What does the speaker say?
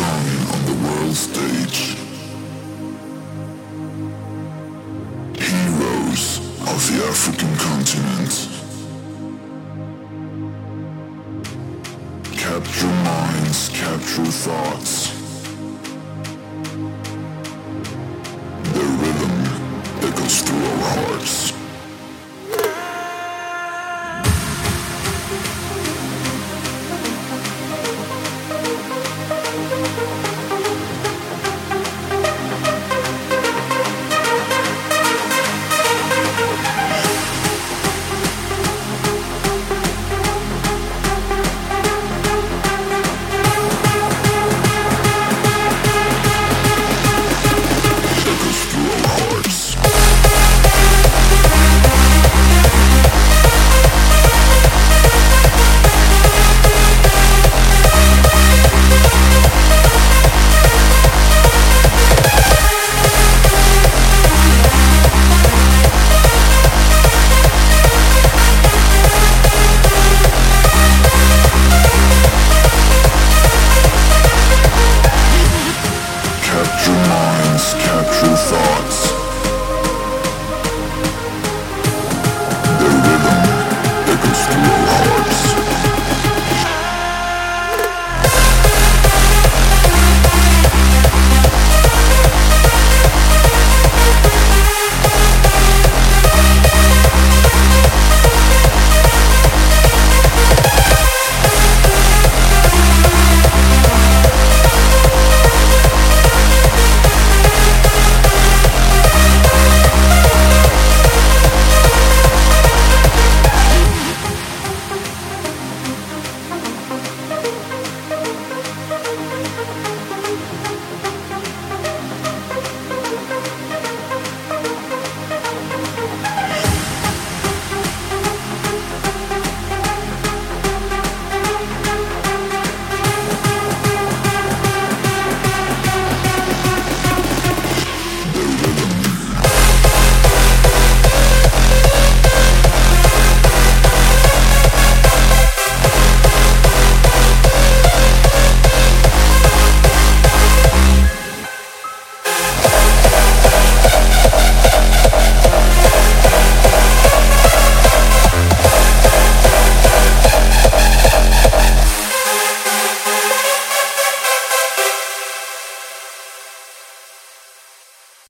on the world stage. Heroes of the African continent. Capture minds, capture thoughts.